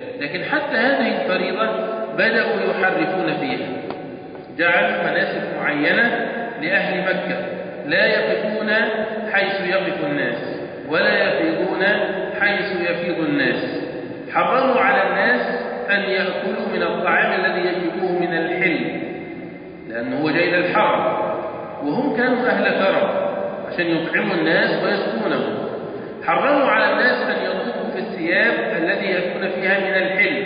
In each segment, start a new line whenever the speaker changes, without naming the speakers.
لكن حتى هذه الفريضة بدأوا يحرفون فيها. جعلوا مناسك معينة لأهل مكة. لا يقفون حيث يقف الناس ولا يفيضون حيث يفيض الناس. حرموا على الناس أن يأكلوا من الطعام الذي يجيبوه من الحل لأنه هو جاي للحرم. وهم كانوا أهل كرم عشان يطعموا الناس ويسكونهم حرموا على الناس أن يطوفوا في الثياب الذي يكون فيها من الحل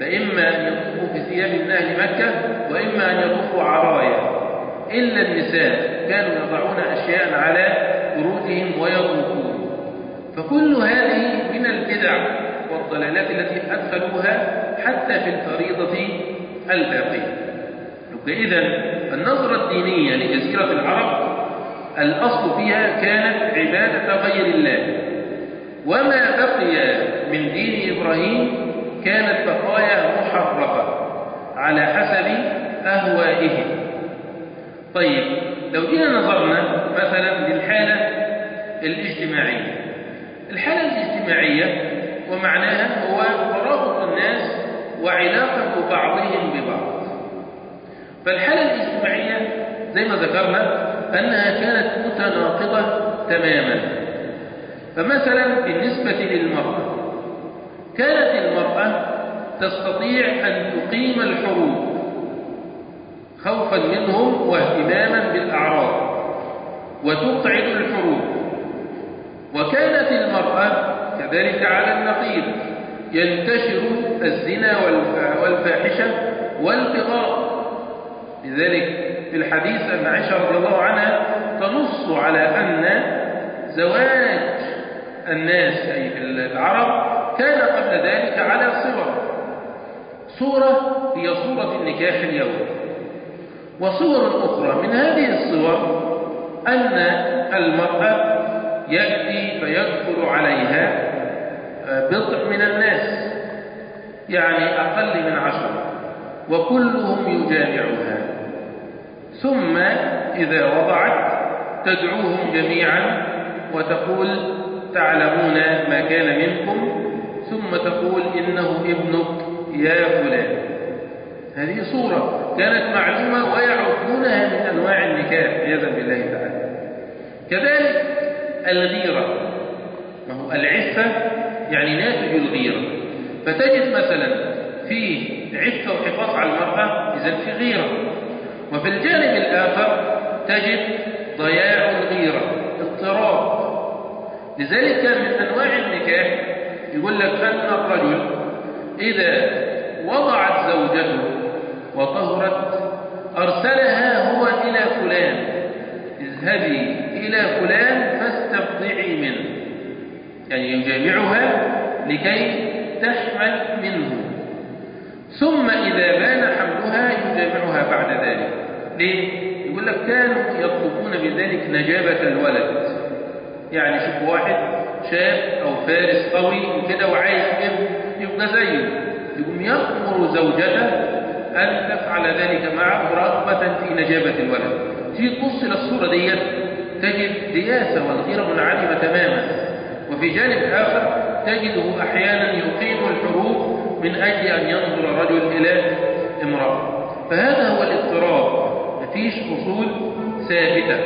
فإما أن يطوفوا في ثياب من أهل مكة وإما أن يطوفوا عرايا. إلا النساء كانوا يضعون أشياء على فروجهم ويطوفون. فكل هذه من البدع والضلالات التي أدخلوها حتى في الفريضة الباقية. إذا النظرة الدينية لجزيرة العرب الأصل فيها كانت عبادة غير الله. وما بقي من دين إبراهيم كانت بقايا محرفة على حسب أهوائهم. طيب لو جينا نظرنا مثلا للحالة الاجتماعية. الحالة الاجتماعية ومعناها هو ترابط الناس وعلاقة بعضهم ببعض. فالحالة الاجتماعية زي ما ذكرنا أنها كانت متناقضة تماما. فمثلا بالنسبة للمرأة كانت المرأة تستطيع أن تقيم الحروب خوفا منهم واهتماما بالأعراض وتقعد الحروب. وكانت المرأة كذلك على النقيض ينتشر الزنا والفاحشة والبغاء لذلك في الحديث أن عائشة رضي الله عنها تنص على أن زواج الناس أي العرب كان قبل ذلك على صور صورة هي صورة النكاح اليوم. وصور أخرى من هذه الصور أن المرأة يأتي فيدخل عليها بضع من الناس يعني أقل من عشرة وكلهم يجامعها. ثم إذا وضعت تدعوهم جميعا وتقول تعلمون ما كان منكم ثم تقول إنه ابنك يا فلان. هذه صورة كانت معلومة ويعرفونها من أنواع النكاح عياذا بالله تعالى. كذلك الغيرة. ما هو العفة يعني ناتج الغيرة فتجد مثلا في عفة وحفاظ على المرأة إذا في غيرة. وفي الجانب الآخر تجد ضياع الغيرة. لذلك من أنواع النكاح يقول لك أن الرجل إذا وضعت زوجته وطهرت أرسلها هو إلى فلان. اذهبي إلى فلان فاستبضعي منه. يعني يجامعها لكي تحمل منه. ثم إذا بان حملها يجامعها بعد ذلك. ليه؟ يقول لك كانوا يطلبون بذلك نجابة الولد. يعني شوف واحد شاب أو فارس قوي وكده وعايز يبقى زيه. يقوم يأمر زوجته أن تفعل ذلك معه رغبة في نجابة الولد. تيجي تبص للصورة ديت تجد دياسة والغيرة منعدمة تماما. وفي جانب آخر تجده أحيانا يقيم الحروب من أجل أن ينظر الرجل إلى امرأة. فهذا هو الاضطراب. مفيش أصول ثابتة.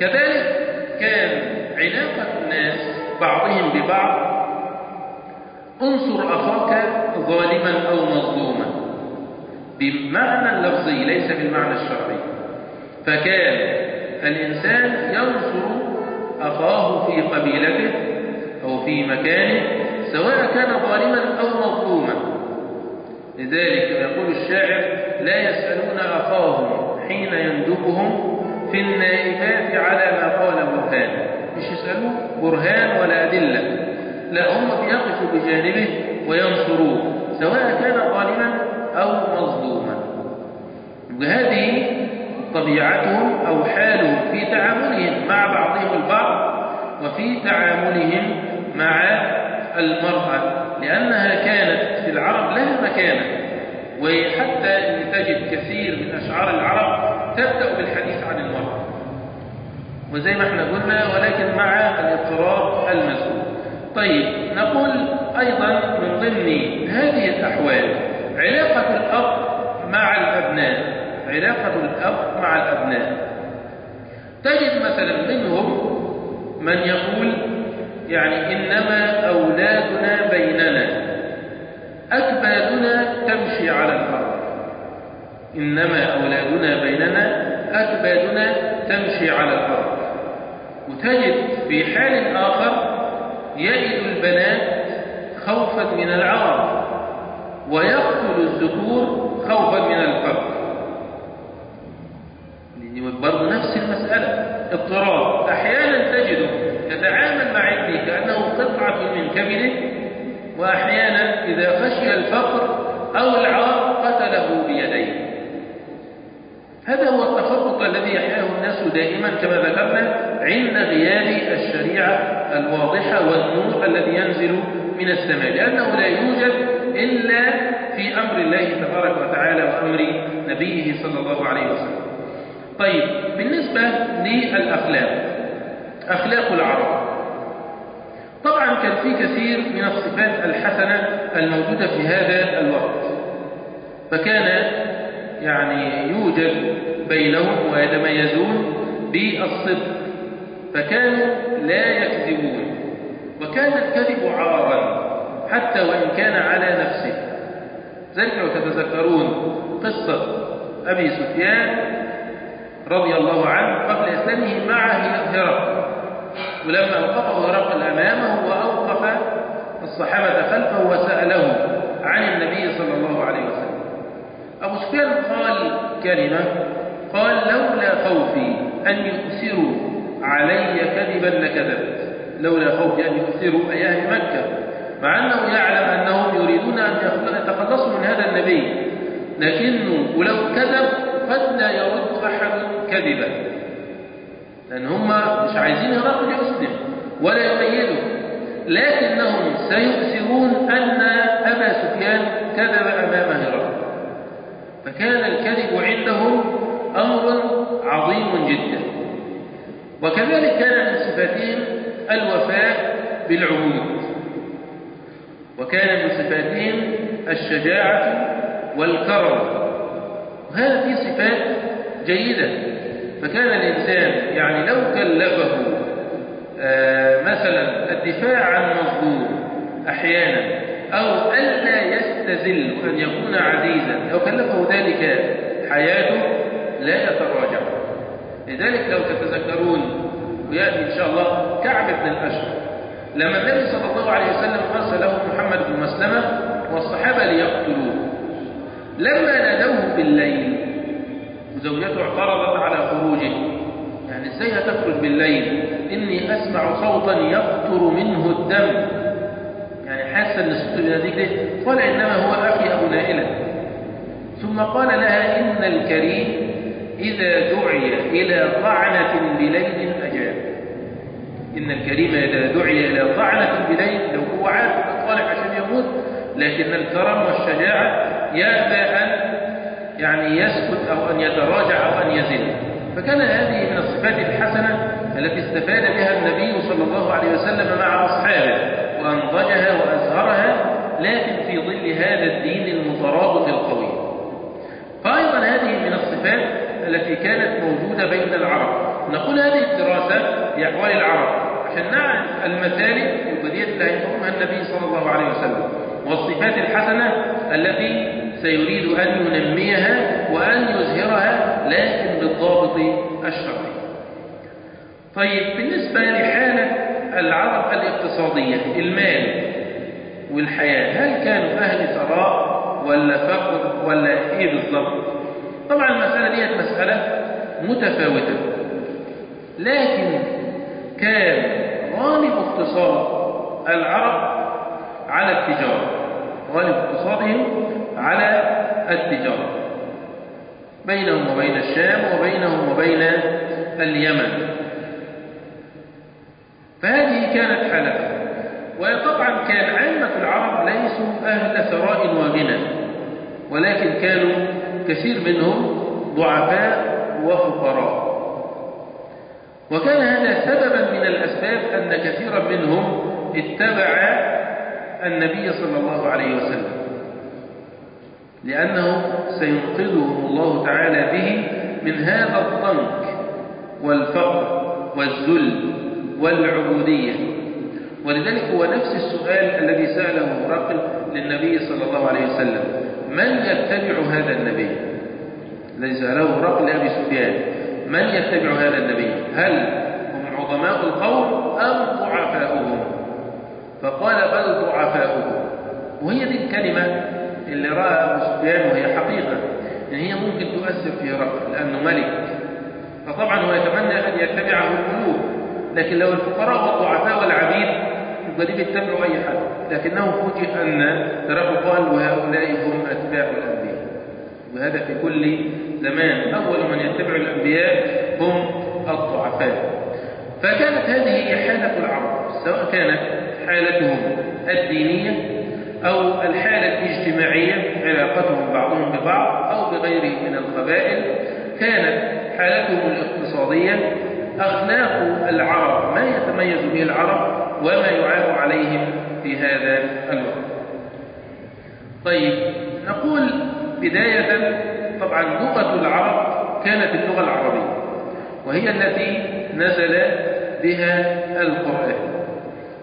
كذلك كان علاقة الناس بعضهم ببعض. انصر أخاك ظالما أو مظلوما. بمعنى اللفظي ليس بالمعنى الشرعي. فكان الإنسان ينصر أخاه في قبيلته أو في مكانه سواء كان ظالما أو مظلوما. لذلك يقول الشاعر لا يسألون أخاهم حين يندبهم في النائبات على ما قال برهان مش يسألوه برهان ولا أدلة. لا هم بيقفوا بجانبه وينصروه سواء كان ظالما أو مظلوما. هذه طبيعتهم أو حالهم في تعاملهم مع بعضهم البعض وفي تعاملهم مع المرأة لأنها كانت في العرب لها مكانة. وحتى تجد كثير من أشعار العرب تبدأ بالحديث عن المرأة. وزي ما إحنا قلنا ولكن مع الاضطراب المذكور طيب نقول أيضا من ضمن أحوال علاقة الأب مع الأبناء. علاقة الأب مع الأبناء. تجد مثلا منهم من يقول يعني إنما أولادنا بيننا أكبادنا تمشي على الأرض. إنما أولادنا بيننا أكبادنا تمشي على الأرض. وتجد في حال آخر يئد البنات خوفا من العار ويقتل الذكور خوفا من الفقر برضه نفس المسألة اضطراب. أحيانا تجده يتعامل مع ابنه كأنه قطعة من كبده وأحيانا إذا خشي الفقر أو العار قتله بيديه. هذا هو دائما كما ذكرنا عند غياب الشريعة الواضحة والنور الذي ينزل من السماء لأنه لا يوجد إلا في أمر الله تبارك وتعالى وأمر نبيه صلى الله عليه وسلم. طيب بالنسبة للأخلاق أخلاق العرب. طبعا كان في كثير من الصفات الحسنة الموجودة في هذا الوقت فكان يعني يوجد بينهم ويتميزون بالصدق فكانوا لا يكذبون. وكان الكذب عارا حتى وإن كان على نفسه. ذلك لو تتذكرون قصة أبي سفيان رضي الله عنه قبل إسلامه مع هرقل. ولما أوقفه هرقل أمامه وأوقف الصحابة خلفه وسأله عن النبي صلى الله عليه وسلم. أبو سفيان قال كلمة قال لولا خوفي أن يؤثروا علي كذبا لكذبت. لولا خوفي أن يؤثروا أي أهل مكة. مع أنه يعلم أنهم يريدون أن يتخلصوا من هذا النبي. لكنه ولو كذب قد لا يرد أحد كذبا. لأن هم مش عايزين هرقل يسلم ولا يؤيده لكنهم سيؤثرون أن أبا سفيان كذب أمام هرقل. فكان الكذب عندهم أمر وكذلك كان من صفاتهم الوفاء بالعهود. وكان من صفاتهم الشجاعة والكرم. وهذا في صفات جيدة. فكان الإنسان يعني لو كلفه آه مثلا الدفاع عن مظلوم أحيانا أو ألا يستزل وأن يكون عزيزا لو كلفه ذلك حياته لا يتراجع. لذلك لو تتذكرون ويأتي إن شاء الله كعب بن الأشرف لما النبي صلى الله عليه وسلم أرسل له محمد بن مسلمة والصحابة ليقتلوه. لما نادوه بالليل وزوجته اعترضت على خروجه. يعني إزاي هتخرج بالليل؟ إني أسمع صوتا يقطر منه الدم. يعني حاسة إن صوته بيناديك ليه قال إنما هو أخي ابو نائلة. ثم قال لها إن الكريم إذا دعي إلى طعنة بليل أجاب. إن الكريم إذا دعي إلى طعنة بليل لو هو عارف طالع عشان يموت لكن الكرم والشجاعة يأبى أن يعني يسكت أو أن يتراجع أو أن يزل. فكان هذه من الصفات الحسنة التي استفاد بها النبي صلى الله عليه وسلم مع أصحابه وأنضجها وأزهرها لكن في ظل هذا الدين المترابط القوي. فأيضا هذه من الصفات التي كانت موجودة بين العرب. نقول هذه الدراسة لأحوال العرب عشان نعرف المثالب البديهة اللي هيفهمها النبي صلى الله عليه وسلم والصفات الحسنة التي سيريد أن ينميها وأن يظهرها لكن بالضابط الشرعي. طيب بالنسبة لحالة العرب الاقتصادية المال والحياة هل كانوا أهل ثراء ولا فقر ولا إيه بالضبط؟ طبعا المسألة دي مسألة متفاوتة. لكن كان غالب اقتصاد العرب على التجارة. غالب اقتصادهم على التجارة. بينهم وبين الشام وبينهم وبين اليمن. فهذه كانت حالتهم وطبعا كان عامة العرب ليسوا أهل ثراء وغنى ولكن كانوا كثير منهم ضعفاء وفقراء. وكان هذا سببا من الأسباب أن كثيرا منهم اتبع النبي صلى الله عليه وسلم لأنه سينقذهم الله تعالى به من هذا الضنك والفقر والذل والعبودية. ولذلك هو نفس السؤال الذي سأله هرقل للنبي صلى الله عليه وسلم. من يتبع هذا النبي؟ الذي سأله هرقل لأبي سفيان. من يتبع هذا النبي؟ هل هم عظماء القوم أم ضعفاؤهم؟ فقال بل ضعفاؤهم. وهي دي الكلمة اللي رأى أبو سفيان وهي حقيقة. إن هي ممكن تؤثر في هرقل لأنه ملك. فطبعا هو يتمنى أن يتبعه الملوك لكن لو الفقراء والضعفاء والعبيد يبقى دي بيتبعوا أي حد لكنه فوجئ أن هرقل قال وهؤلاء هم أتباع الأنبياء. وهذا في كل زمان. أول من يتبع الأنبياء هم الضعفاء. فكانت هذه حالة العرب سواء كانت حالتهم الدينية أو الحالة الاجتماعية علاقتهم بعضهم ببعض أو بغيرهم من القبائل. كانت حالتهم الاقتصادية. أخلاق العرب ما يتميز به العرب وما يعاب عليهم في هذا الوقت. طيب نقول بداية طبعا لغة العرب كانت اللغة العربية وهي التي نزل بها القرآن.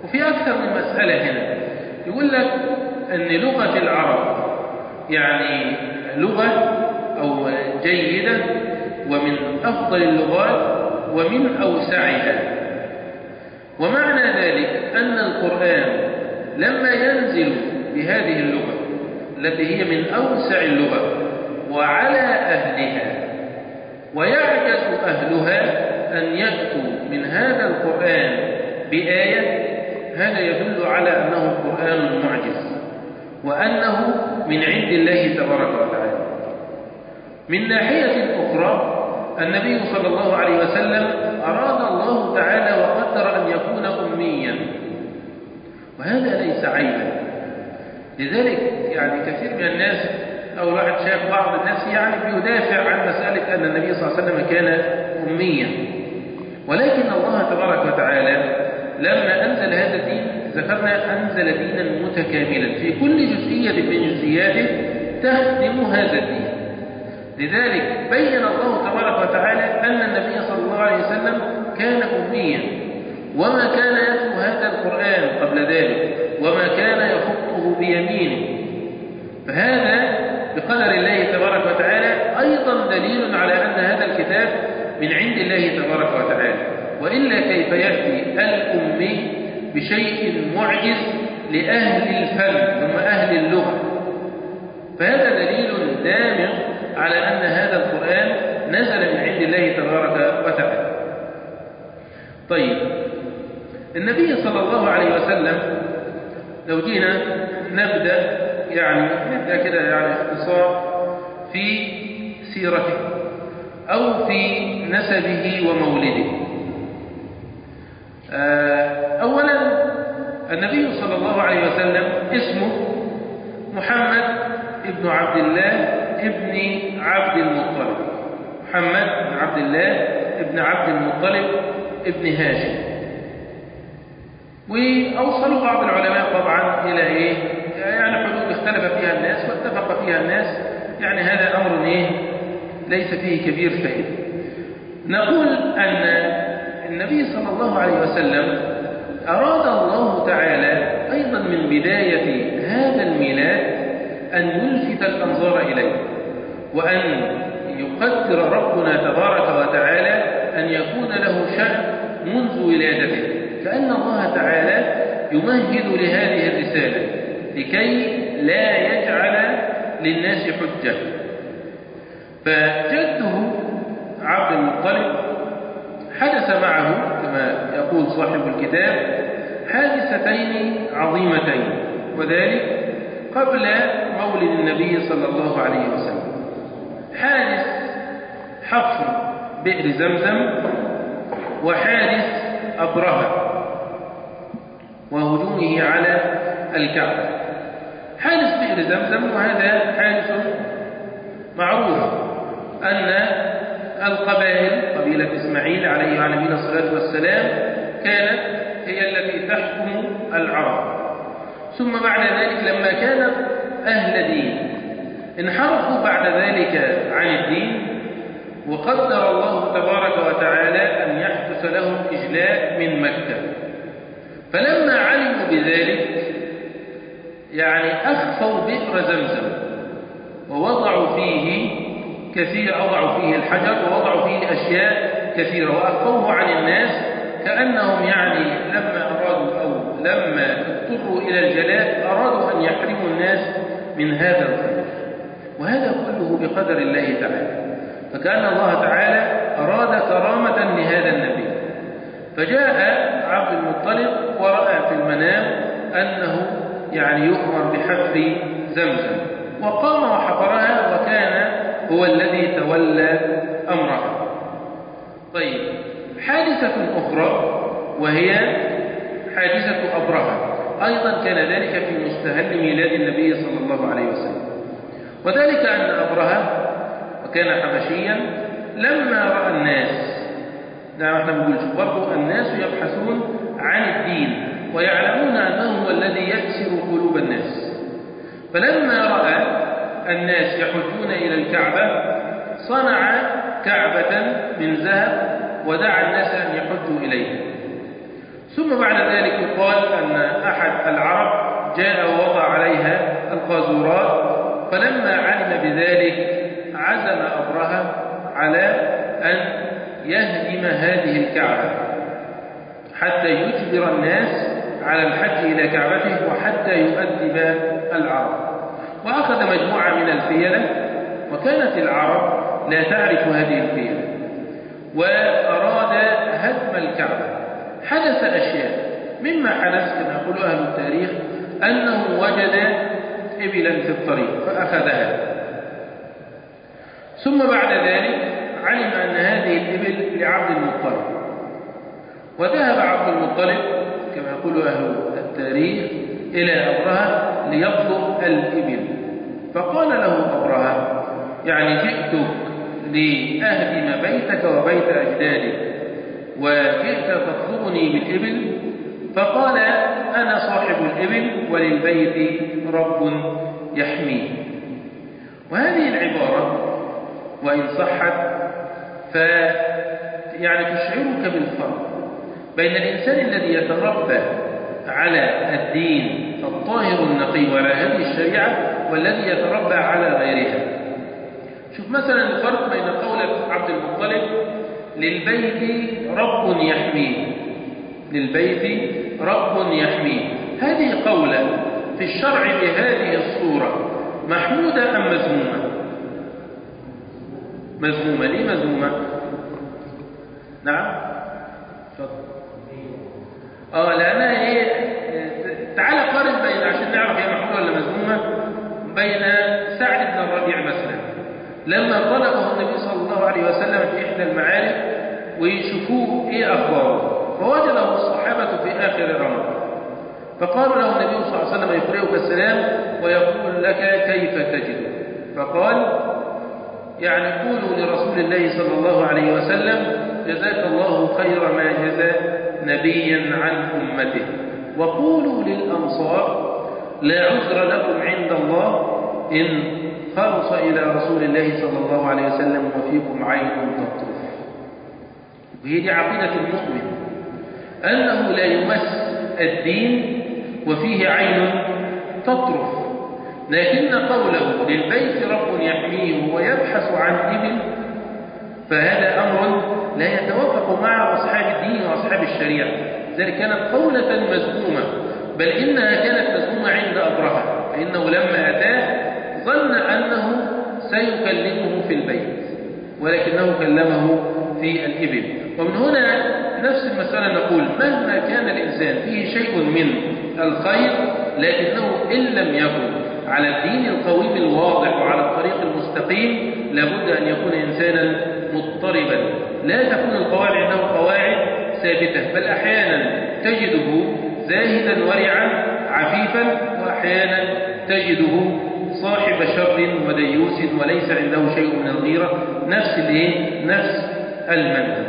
وفي أكثر من مسألة هنا يقول لك أن لغة العرب يعني لغة أو جيدة ومن أفضل اللغات ومن أوسعها. ومعنى ذلك أن القرآن لما ينزل بهذه اللغة التي هي من أوسع اللغة وعلى أهلها ويعجز أهلها أن يأتوا من هذا القرآن بآية هذا يدل على أنه قرآن معجز وأنه من عند الله تبارك وتعالى. من ناحية أخرى النبي صلى الله عليه وسلم أراد الله تعالى وقدر أن يكون أميا. وهذا ليس عيبا. لذلك يعني كثير من الناس أو الواحد شاف بعض الناس يعني بيدافع عن مسألة أن النبي صلى الله عليه وسلم كان أميا. ولكن الله تبارك وتعالى لما أنزل هذا الدين ذكرنا أنزل دينا متكاملا في كل جزئية من جزئياته تخدم هذا الدين. لذلك بين الله تبارك وتعالى أن النبي صلى الله عليه وسلم كان أميا. وما كان يتلو هذا القرآن قبل ذلك وما كان يخطه بيمينه. فهذا بقدر الله تبارك وتعالى أيضا دليل على أن هذا الكتاب من عند الله تبارك وتعالى. وإلا كيف يأتي الأمي بشيء معجز لأهل الفن هم أهل اللغة؟ فهذا دليل دامغ على أن هذا القرآن نزل من عند الله تبارك وتعالى. طيب النبي صلى الله عليه وسلم لو جينا نبدأ يعني نبدأ كده يعني اختصار في سيرته أو في نسبه ومولده. أولا النبي صلى الله عليه وسلم اسمه محمد ابن عبد الله ابن عبد المطلب. محمد بن عبد الله ابن عبد المطلب ابن هاشم. وأوصلوا بعض العلماء طبعا إلى إيه؟ يعني حدود اختلف فيها الناس واتفق فيها الناس. يعني هذا أمر إيه؟ ليس فيه كبير فائدة نقول أن النبي صلى الله عليه وسلم أراد الله تعالى أيضا من بداية هذا الميلاد أن يلفت الأنظار إليه. وأن يقدر ربنا تبارك وتعالى أن يكون له شأن منذ ولادته. كأن الله تعالى يمهد لهذه الرسالة لكي لا يجعل للناس حجة. فجده عبد المطلب حدث معه كما يقول صاحب الكتاب حادثتين عظيمتين وذلك قبل مولد النبي صلى الله عليه وسلم. حادث حفر بئر زمزم وحادث أبرهة وهجومه على الكعبة. حادث بئر زمزم وهذا حادث معروف أن القبائل قبيلة إسماعيل عليه وعلى نبينا الصلاة والسلام كانت هي التي تحكم العرب. ثم بعد ذلك لما كانت أهل دين انحرفوا بعد ذلك عن الدين وقدر الله تبارك وتعالى أن يحدث لهم إجلاء من مكة. فلما علموا بذلك يعني أخفوا بئر زمزم ووضعوا فيه كثير أوضعوا فيه الحجر ووضعوا فيه أشياء كثيرة وأخفوه عن الناس كأنهم يعني لما أرادوا أو لما اضطروا إلى الجلاء أرادوا أن يحرموا الناس من هذا الخير وهذا كله بقدر الله تعالى. فكأن الله تعالى أراد كرامة لهذا النبي. فجاء عبد المطلب ورأى في المنام أنه يعني يؤمر بحفر زمزم. وقام وحفرها وكان هو الذي تولى أمرها طيب حادثة أخرى وهي حادثة أبرهة. أيضا كان ذلك في مستهل ميلاد النبي صلى الله عليه وسلم. وذلك أن أبرهة وكان حبشيا لما رأى الناس. نعم إحنا بنقول برضه الناس يبحثون عن الدين ويعلمون أنه هو الذي يكسر قلوب الناس. فلما رأى الناس يحجون إلى الكعبة صنع كعبة من ذهب ودعا الناس أن يحجوا إليها ثم بعد ذلك يقال أن أحد العرب جاء ووضع عليها القاذورات فلما علم بذلك عزم أبرهة على أن يهدم هذه الكعبة حتى يجبر الناس على الحج إلى كعبته وحتى يؤدب العرب. وأخذ مجموعة من الفيلة وكانت العرب لا تعرف هذه الفيلة وأراد هدم الكعبة. حدث أشياء مما حدث كما يقول أهل التاريخ أنه وجد إبلا في الطريق فأخذها ثم بعد ذلك علم أن هذه الإبل لعبد المطلب. وذهب عبد المطلب كما يقول أهل التاريخ إلى أبرهة ليطلب الإبل. فقال له أبرهة يعني جئتك لأهدم بيتك وبيت أجدادك وجئت تطلبني بالإبل فقال أنا صاحب الإبل وللبيت رب يحميه. وهذه العبارة وإن صحت ف يعني تشعرك بالفرق بين الإنسان الذي يتربى على الدين الطاهر النقي وعلى هذه الشريعة والذي يتربى على غيرها. شوف مثلا الفرق بين قولة عبد المطلب للبيت رب يحميه. للبيت رب يحميه هذه قولة في الشرع بهذه الصورة. محمودة أم مذمومة؟ مذمومة. ليه مذمومة؟ نعم. تفضل آه لانها إيه تعال قارن بين عشان نعرف هي محموله ولا مذمومة بين سعد بن الربيع مثلا. لما طلبه النبي صلى الله عليه وسلم في إحدى المعارك ويشوفوه إيه أخباره فوجده آخر الامر فقالوا له النبي صلى الله عليه وسلم يقرئك السلام ويقول لك كيف تجد؟ فقال يعني قولوا لرسول الله صلى الله عليه وسلم جزاك الله خير ما جزى نبيا عن أمته. وقولوا للأنصار لا عذر لكم عند الله إن خلص إلى رسول الله صلى الله عليه وسلم وفيكم عين تطرف وهي دي عقيدة المؤمن. أنه لا يمس الدين وفيه عين تطرف. لكن قوله للبيت رب يحميه ويبحث عن إبل فهذا أمر لا يتوافق مع أصحاب الدين وأصحاب الشريعة. ذلك كانت قولة مذمومة بل إنها كانت مذمومة عند أبرهة فإنه لما أتاه ظن أنه سيكلمه في البيت ولكنه كلمه في الإبل. ومن هنا نفس المسألة نقول مهما كان الإنسان فيه شيء من الخير لكنه إن لم يكن على الدين القويم الواضح وعلى الطريق المستقيم لابد أن يكون إنسانا مضطربا. لا تكون القواعد عنده قواعد ثابتة بل أحيانا تجده زاهدا ورعا عفيفا وأحيانا تجده صاحب شر وديوس وليس عنده شيء من الغيرة. نفس الإيه؟ نفس المنهج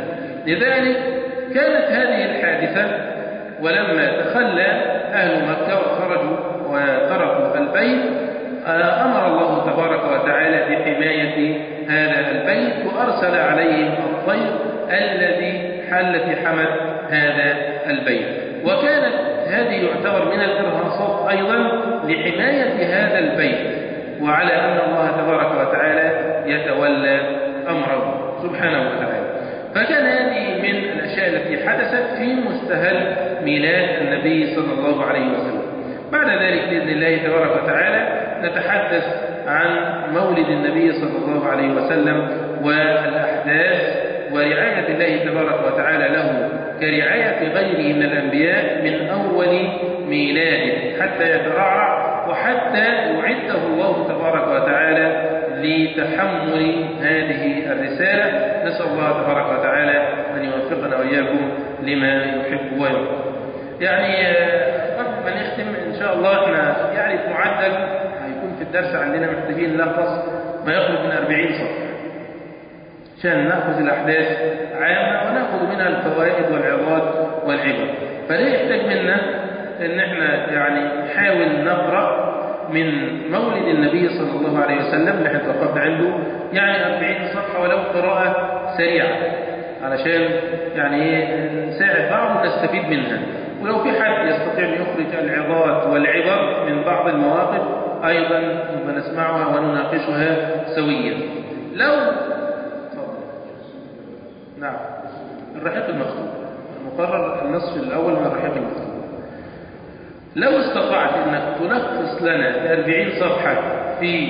لذلك كانت هذه الحادثة ولما تخلى أهل مكة وخرجوا وتركوا البيت أمر الله تبارك حماية هذا البيت وأرسل عليهم الطير الذي حل في حمد هذا البيت. وكانت هذه يعتبر من الإرهاصات أيضا لحماية هذا البيت وعلى أن الله تبارك وتعالى يتولى أمره سبحانه وتعالى. التي حدثت في مستهل ميلاد النبي صلى الله عليه وسلم. بعد ذلك بإذن الله تبارك وتعالى نتحدث عن مولد النبي صلى الله عليه وسلم والأحداث ورعاية الله تبارك وتعالى له كرعاية غيره من الأنبياء من أول ميلاده حتى يترعرع وحتى يعده الله تبارك وتعالى لتحمل هذه الرسالة. نسأل الله تبارك وتعالى أن يوفقنا وإياكم لما يحب ويرضى. يعني قبل ما نختم إن شاء الله إحنا يعني في معدل هيكون في الدرس عندنا محتاجين نلخص ما يقرب من 40 صفحة. عشان نأخذ الأحداث عامة ونأخذ منها الفوائد والعظات والعبر. فده يحتاج منا إن إحنا يعني نحاول نقرأ من مولد النبي صلى الله عليه وسلم اللي إحنا توقفنا عنده يعني 40 صفحة ولو قراءة سريعة. علشان يعني إيه نساعد بعض ونستفيد منها. ولو في حد يستطيع أن يخرج العظات والعبر من بعض المواقف أيضا نبقى نسمعها ونناقشها سويا. لو نعم. الرحيق المكتوب. المقرر النصف الأول من الرحيق المكتوب. لو استطعت أنك تلخص لنا 40 صفحة في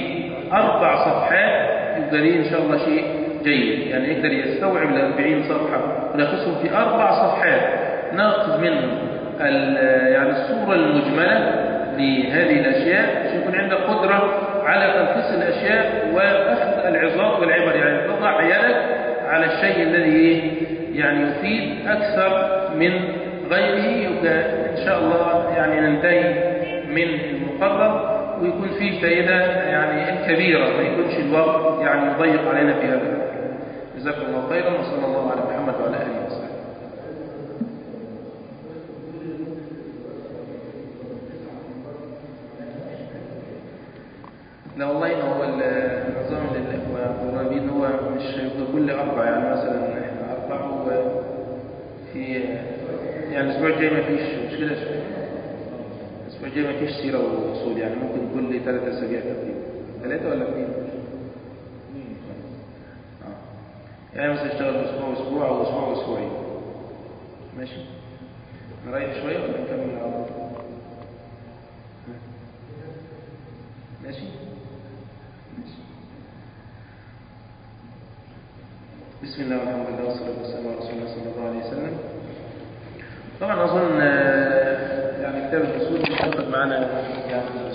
أربع صفحات يبقى إن شاء الله شيء جيد يعني يقدر يستوعب ال 40 صفحة. ونلخصهم في أربع صفحات. ناخذ منهم يعني الصورة المجملة لهذه الأشياء. عشان يكون عندك قدرة على تلخيص الأشياء وأخذ العظات والعبر. يعني تضع يدك على الشيء الذي يعني يفيد أكثر من غيره. يبقى إن شاء الله يعني ننتهي من المقرر. ويكون فيه فائدة يعني كبيرة. ما يكونش الوقت يعني يضيق علينا في هذا. جزاكم الله خيرا وصلى الله على محمد وعلى آله وصحبه. لا والله ما هو النظام للإخوة القرابين هو مش كل أربع يعني مثلا إحنا أربع في يعني الأسبوع الجاي ما فيش مش كده الأسبوع الجاي ما فيش سيرة وأصول يعني ممكن كل ثلاث أسابيع تقريبا. ثلاثة ولا اثنين؟ آه. يعني مثلا اشتغل أسبوع وأسبوع أو أسبوع وأسبوعين ماشي نريح شوية ولا نكمل طول؟ ماشي؟ ماشي بسم الله والحمد لله والصلاة والسلام على رسول الله صلى الله عليه وسلم طبعا أظن يعني كتاب الأصول مش معنا يعني